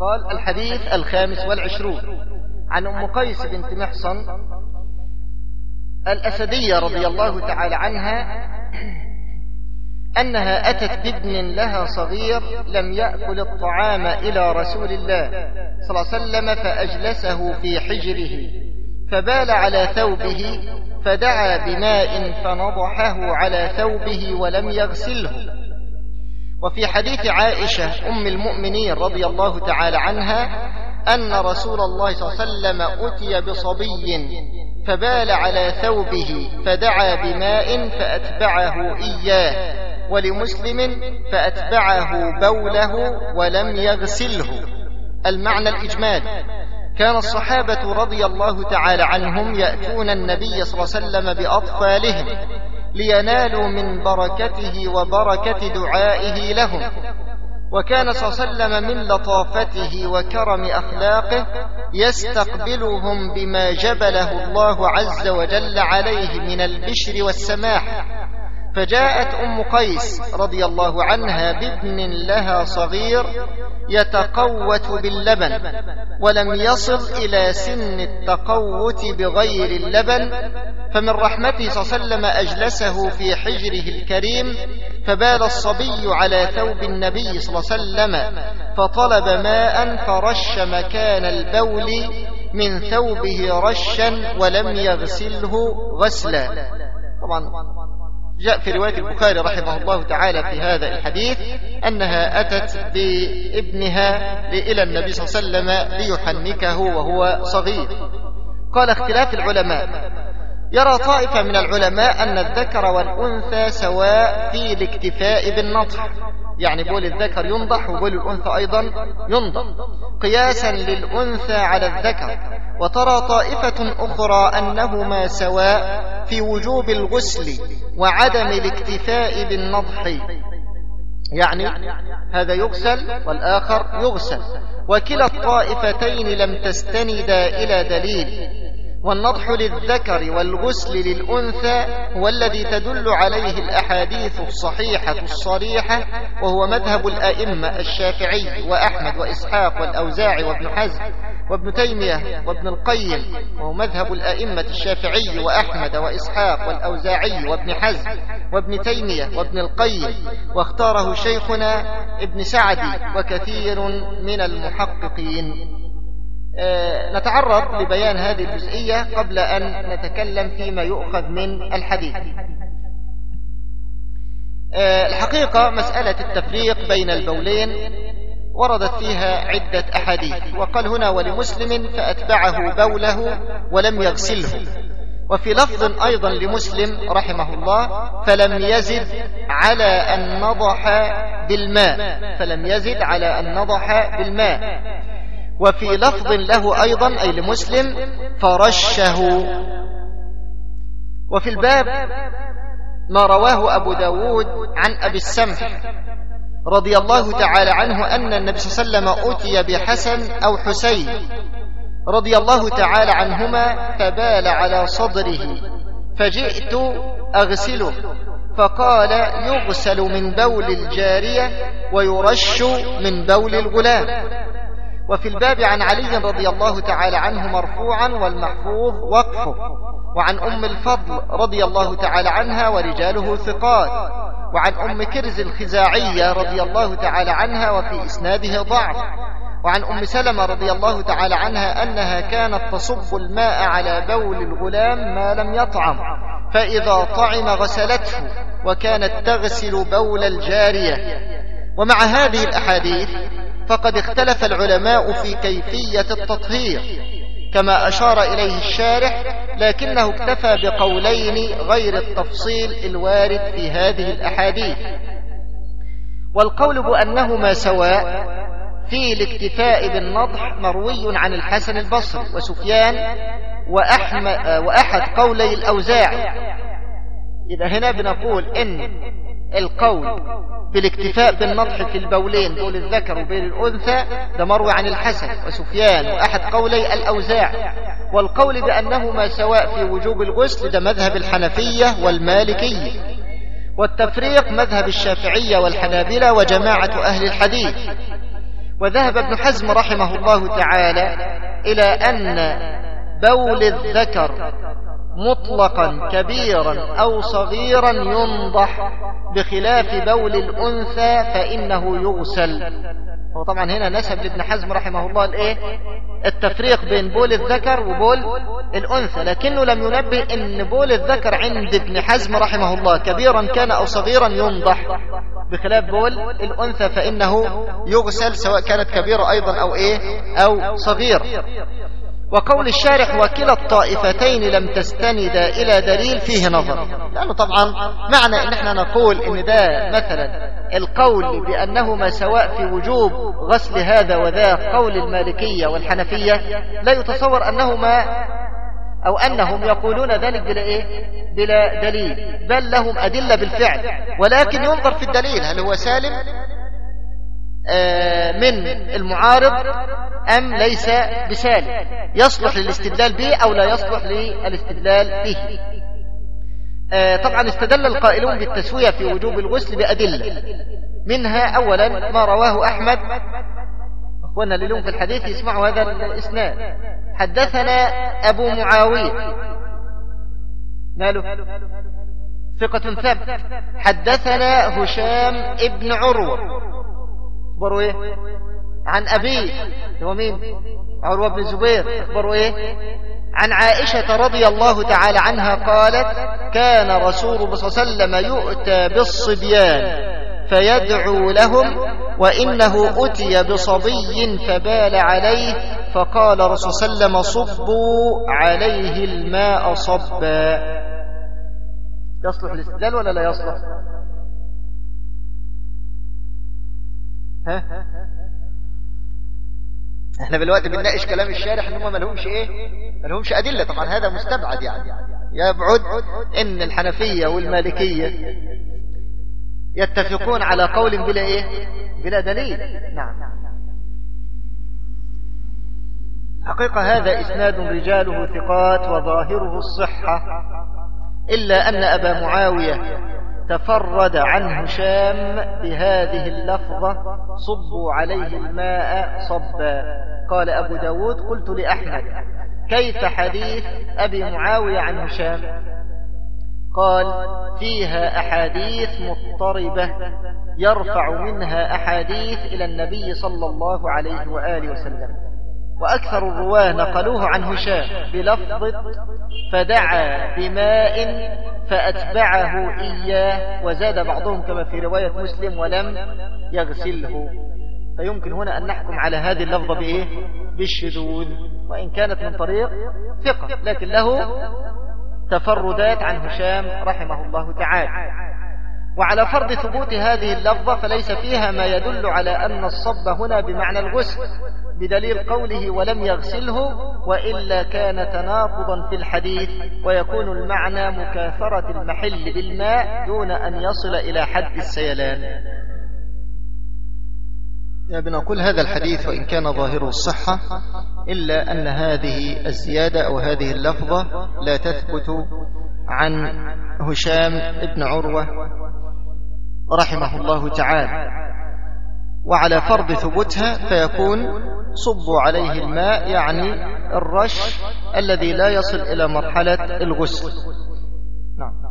قال الحديث الخامس والعشرون. عن أم قيس بنت محصن الأسدية رضي الله تعالى عنها أنها أتت بابن لها صغير لم يأكل الطعام إلى رسول الله صلى الله عليه وسلم فأجلسه في حجره فبال على ثوبه فدعا بماء فنضحه على ثوبه ولم يغسله. وفي حديث عائشة أم المؤمنين رضي الله تعالى عنها أن رسول الله صلى الله عليه وسلم أتي بصبي فبال على ثوبه فدعا بماء فأتبعه إياه ولمسلم فأتبعه بوله ولم يغسله. المعنى الإجمالي كان الصحابة رضي الله تعالى عنهم يأتون النبي صلى الله عليه وسلم بأطفالهم لينالوا من بركته وبركة دعائه لهم. وكان صلى الله عليه وسلم من لطافته وكرم أخلاقه يستقبلهم بما جبله الله عز وجل عليه من البشر والسماح. فجاءت أم قيس رضي الله عنها بابن لها صغير يتقوت باللبن ولم يصل إلى سن التقوت بغير اللبن فمن رحمته صلى الله عليه وسلم أجلسه في حجره الكريم فبال الصبي على ثوب النبي صلى الله عليه وسلم فطلب ماء فرش مكان البول من ثوبه رشا ولم يغسله غسلا. طبعا جاء في رواية البخاري رحمه الله تعالى في هذا الحديث أنها أتت بابنها إلى النبي صلى الله عليه وسلم ليحنكه وهو صغير. قال اختلاف العلماء. يرى طائفة من العلماء أن الذكر والأنثى سواء في الاكتفاء بالنطح يعني بول الذكر ينضح وبول الأنثى أيضا ينضح. قياسا للأنثى على الذكر. وترى طائفة أخرى أنهما سواء في وجوب الغسل وعدم الاكتفاء بالنضح. يعني هذا يغسل والآخر يغسل. وكلا الطائفتين لم تستندا إلى دليل. والنضح للذكر والغسل للأنثى هو الذي تدل عليه الأحاديث الصحيحة الصريحة وهو مذهب الأئمة الشافعي وأحمد وإسحاق والأوزاعي وابن حزم وابن تيمية وابن القيم وهو مذهب الأئمة الشافعي وأحمد وإسحاق والأوزاعي وابن حزم وابن تيمية وابن القيم واختاره شيخنا ابن سعدي وكثير من المحققين. نتعرض لبيان هذه الجزئية قبل أن نتكلم فيما يؤخذ من الحديث. آه، الحقيقة مسألة التفريق بين البولين وردت فيها عدة أحاديث وقال هنا ولمسلم فأتبعه بوله ولم يغسله. وفي لفظ أيضا لمسلم رحمه الله فلم يزد على أن نضح بالماء فلم يزد على أن نضح بالماء. وفي لفظ له أيضا أي لمسلم فرشه. وفي الباب ما رواه أبو داود عن أبي السمح رضي الله تعالى عنه أن النبي صلى الله عليه وسلم أتي بحسن أو حسين رضي الله تعالى عنهما فبال على صدره فجئت أغسله فقال يغسل من بول الجارية ويرش من بول الغلام. وفي الباب عن علي رضي الله تعالى عنه مرفوعا والمحفوظ وقفه. وعن أم الفضل رضي الله تعالى عنها ورجاله ثقات. وعن أم كرز الخزاعية رضي الله تعالى عنها وفي إسناده ضعف. وعن أم سلمة رضي الله تعالى عنها أنها كانت تصب الماء على بول الغلام ما لم يطعم. فإذا طعم غسلته وكانت تغسل بول الجارية. ومع هذه الأحاديث فقد اختلف العلماء في كيفية التطهير كما أشار إليه الشارح لكنه اكتفى بقولين غير التفصيل الوارد في هذه الأحاديث. والقول بأنهما سواء في الاكتفاء بالنضح مروي عن الحسن البصري وسفيان وأحد قولي الأوزاعي. إذا هنا بنقول إن القول بالاكتفاء بالنضح في البولين بول الذكر وبين الأنثى ده مروي عن الحسن وسفيان وأحد قولي الأوزاع والقول بأنهما سواء في وجوب الغسل ده مذهب الحنفية والمالكية والتفريق مذهب الشافعية والحنابلة وجماعة أهل الحديث وذهب ابن حزم رحمه الله تعالى إلى أن بول الذكر مطلقا كبيرا أو صغيرا ينضح بخلاف بول الأنثى فإنه يغسل. هو طبعا هنا نسب لابن حزم رحمه الله الإيه؟ التفريق بين بول الذكر وبول الأنثى. لكنه لم ينبه إن بول الذكر عند ابن حزم رحمه الله كبيرا كان أو صغيرا ينضح بخلاف بول الأنثى فإنه يغسل سواء كانت كبيرة أيضا أو إيه؟ أو صغيرة. وقول الشارح وكلا الطائفتين لم تستند إلى دليل فيه نظر. لأنه طبعا معنى أن إحنا نقول أن ده مثلا القول بأنهما سواء في وجوب غسل هذا وذا قول المالكية والحنفية لا يتصور أنهما أو أنهم يقولون ذلك بلا إيه؟ بلا دليل بل لهم أدلة بالفعل ولكن ينظر في الدليل هل هو سالم من المعارض أم ليس بسالم؟ يصلح للاستدلال به أو لا يصلح للاستدلال به. آه، طبعا استدل القائلون بالتسوية في وجوب الغسل بأدلة. منها أولا ما رواه أحمد. أخوانا اللي لهم في الحديث يسمعوا هذا الإسناد. حدثنا أبو معاوية. ماله؟ ثقة ثبت حدثنا هشام ابن عروة. اخبروا إيه؟ عن أبيه هو مين؟ عروة بن زبير اخبروا إيه؟ عن عائشة رضي الله تعالى عنها قالت كان رسول الله صلى الله عليه وسلم يؤتى بالصبيان فيدعو لهم وإنه أتي بصبي فبال عليه فقال رسول صلى الله عليه وسلم صبوا عليه الماء صبا. يصلح الاستدلال ولا لا يصلح؟ ها إحنا دلوقتي بنناقش كلام الشارح إن هم ما لهمش إيه؟ ما لهمش أدلة. طبعا هذا مستبعد يعني. يبعد إن الحنفية والمالكية يتفقون على قول بلا إيه؟ بلا دليل. نعم. حقيقة هذا إسناد رجاله ثقات وظاهره الصحة إلا أن أبا معاوية تفرد عن هشام بهذه اللفظة صبوا عليه الماء صبا. قال أبو داود قلت لأحمد كيف حديث أبي معاوية عن هشام؟ قال فيها أحاديث مضطربة يرفع منها أحاديث إلى النبي صلى الله عليه وآله وسلم. وأكثر الرواة نقلوه عن هشام بلفظ فدعا بماء فأتبعه إياه وزاد بعضهم كما في رواية مسلم ولم يغسله. فيمكن هنا أن نحكم على هذه اللفظة بإيه؟ بالشذوذ. وإن كانت من طريق ثقة. لكن له تفردات عن هشام رحمه الله تعالى. وعلى فرض ثبوت هذه اللفظة فليس فيها ما يدل على أن الصب هنا بمعنى الغسل بدليل قوله ولم يغسله وإلا كان تناقضا في الحديث ويكون المعنى مكاثرة المحل بالماء دون أن يصل إلى حد السيلان. بنقول هذا الحديث وإن كان ظاهره الصحة إلا أن هذه الزيادة أو هذه اللفظة لا تثبت عن هشام ابن عروة رحمه الله تعالى. وعلى فرض ثبوتها فيكون صبوا عليه الماء يعني الرش الذي لا يصل إلى مرحلة الغسل. نعم.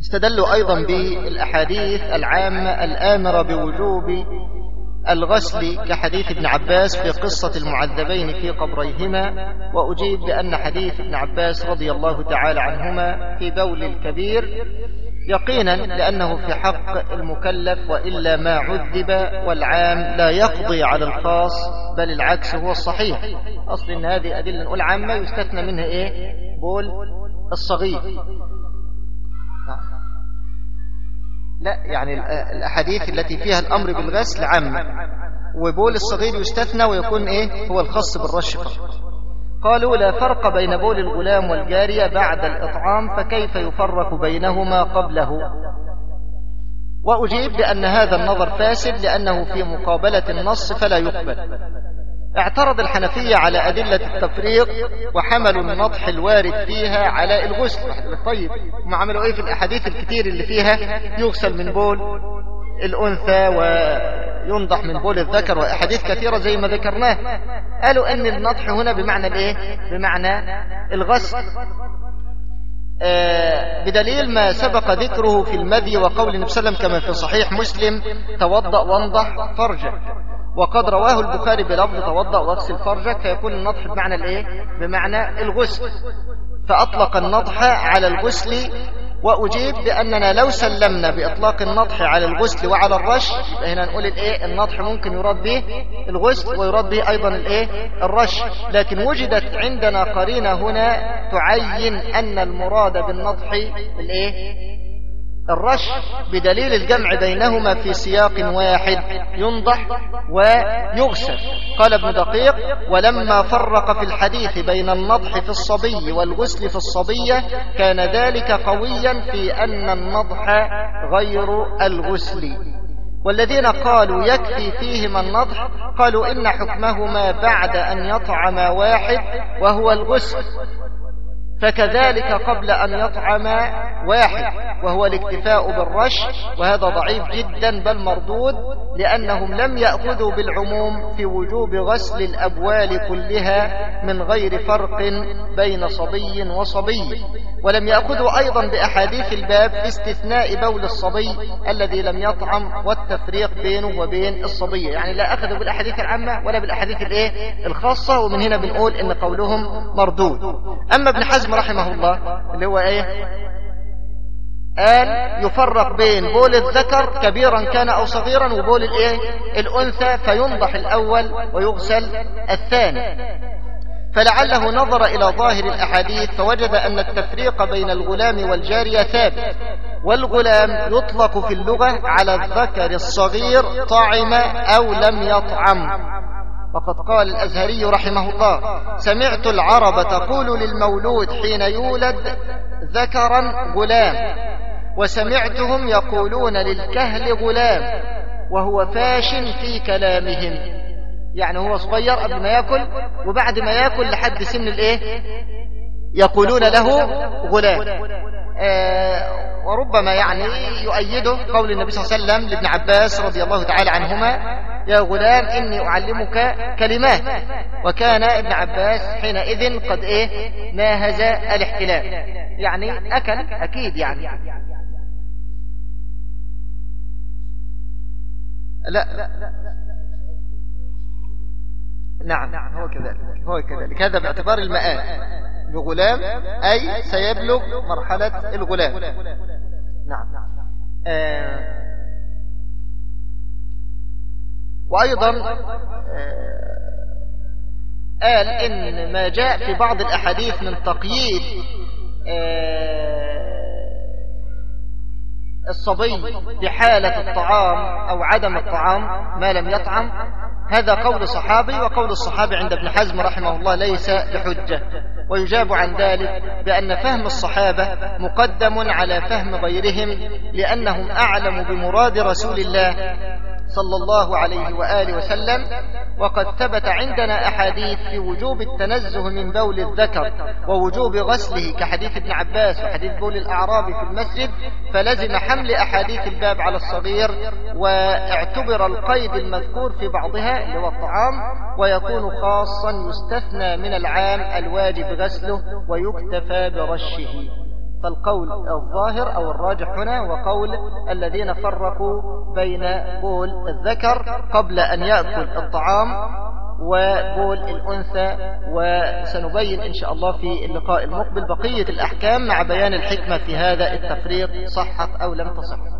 استدلوا أيضا بالأحاديث العامة الآمرة بوجوب الغسل كحديث ابن عباس في قصة المعذبين في قبريهما وأجيب بأن حديث ابن عباس رضي الله تعالى عنهما في بول الكبير يقينا لأنه في حق المكلف وإلا ما عذب والعام لا يقضي على الخاص بل العكس هو الصحيح. أصل إن هذه أدلة نقول عامة يستثنى منها إيه؟ بول الصغير. لا يعني الأحاديث التي فيها الأمر بالغسل عامة وبول الصغير يستثنى ويكون إيه؟ هو الخاص بالرش فقط قالوا لا فرق بين بول الغلام والجارية بعد الإطعام فكيف يفرق بينهما قبله؟ وأجيب بأن هذا النظر فاسد لأنه في مقابلة النص فلا يقبل. اعترض الحنفية على أدلة التفريق وحملوا النطح الوارد فيها على الغسل. طيب هم عملوا إيه في الأحاديث الكتير اللي فيها؟ يغسل من بول الأنثى وينضح من بول الذكر وأحاديث كثيرة زي ما ذكرناه. قالوا أن النطح هنا بمعنى الإيه؟ بمعنى الغسل. آه بدليل ما سبق ذكره في المذي وقول النبي صلى الله عليه وسلم كما في صحيح مسلم توضأ وانضح فرجك وقد رواه البخاري بلفظ توضأ واغسل فرجك فيكون النضح بمعنى الإيه؟ بمعنى الغسل. فأطلق النضح على الغسل وأجيب بأننا لو سلمنا بإطلاق النضح على الغسل وعلى الرش هنا نقول الإيه؟ النضح ممكن يراد به الغسل ويراد به أيضا الإيه؟ الرش. لكن وجدت عندنا قرينة هنا تعين أن المراد بالنضح الإيه؟ الرش بدليل الجمع بينهما في سياق واحد ينضح ويغسل قال ابن دقيق ولما فرق في الحديث بين النضح في الصبي والغسل في الصبية كان ذلك قويا في أن النضح غير الغسل. والذين قالوا يكفي فيهما النضح قالوا إن حكمهما بعد أن يطعم واحد وهو الغسل. فكذلك قبل أن يطعم واحد وهو الاكتفاء بالرش وهذا ضعيف جدا بل مردود لأنهم لم يأخذوا بالعموم في وجوب غسل الأبوال كلها من غير فرق بين صبي وصبي. ولم يأخذوا أيضا بأحاديث الباب استثناء بول الصبي الذي لم يطعم والتفريق بينه وبين الصبية يعني لا أخذوا بالأحاديث العامة ولا بالأحاديث الإيه؟ الخاصة ومن هنا بنقول إن قولهم مردود. أما ابن حزم رحمه الله اللي هو إيه؟ قال يفرق بين بول الذكر كبيرا كان أو صغيرا وبول الإيه؟ الأنثى فينضح الأول ويغسل الثاني. فلعله نظر إلى ظاهر الأحاديث فوجد أن التفريق بين الغلام والجارية ثابت. والغلام يطلق في اللغة على الذكر الصغير طعم أو لم يطعم. وقد قال الأزهري رحمه الله سمعت العرب تقول للمولود حين يولد ذكرا غلام وسمعتهم يقولون للكهل غلام وهو فاش في كلامهم. يعني هو صغير قبل ما يأكل وبعد ما يأكل لحد سن الإيه؟ يقولون له غلام. آه وربما يعني يؤيده قول النبي صلى الله عليه وسلم لابن عباس رضي الله تعالى عنهما يا غلام إني أعلمك كلمات. وكان ابن عباس حينئذ قد إيه؟ ناهز الاحتلال. يعني أكل أكيد يعني. لا. نعم هو كذلك هو كذلك. هذا باعتبار المآل. لغلام أي سيبلغ مرحلة الغلام. نعم. آه وأيضا آه قال إن ما جاء في بعض الأحاديث من تقييد آه الصبي بحالة الطعام أو عدم الطعام ما لم يطعم. هذا قول صحابي وقول الصحابي عند ابن حزم رحمه الله ليس بحجة. ويجاب عن ذلك بأن فهم الصحابة مقدم على فهم غيرهم لأنهم أعلم بمراد رسول الله صلى الله عليه وآله وسلم وقد ثبت عندنا أحاديث في وجوب التنزه من بول الذكر ووجوب غسله كحديث ابن عباس وحديث بول الأعراب في المسجد فلزم حمل أحاديث الباب على الصغير واعتبر القيد المذكور في بعضها اللي هو الطعام ويكون خاصا يستثنى من العام الواجب غسله ويكتفى برشه. فالقول الظاهر أو الراجح هنا وقول الذين فرقوا بين بول الذكر قبل أن يأكل الطعام وبول الأنثى وسنبين إن شاء الله في اللقاء المقبل بقية الأحكام مع بيان الحكمة في هذا التفريق صحت أو لم تصح.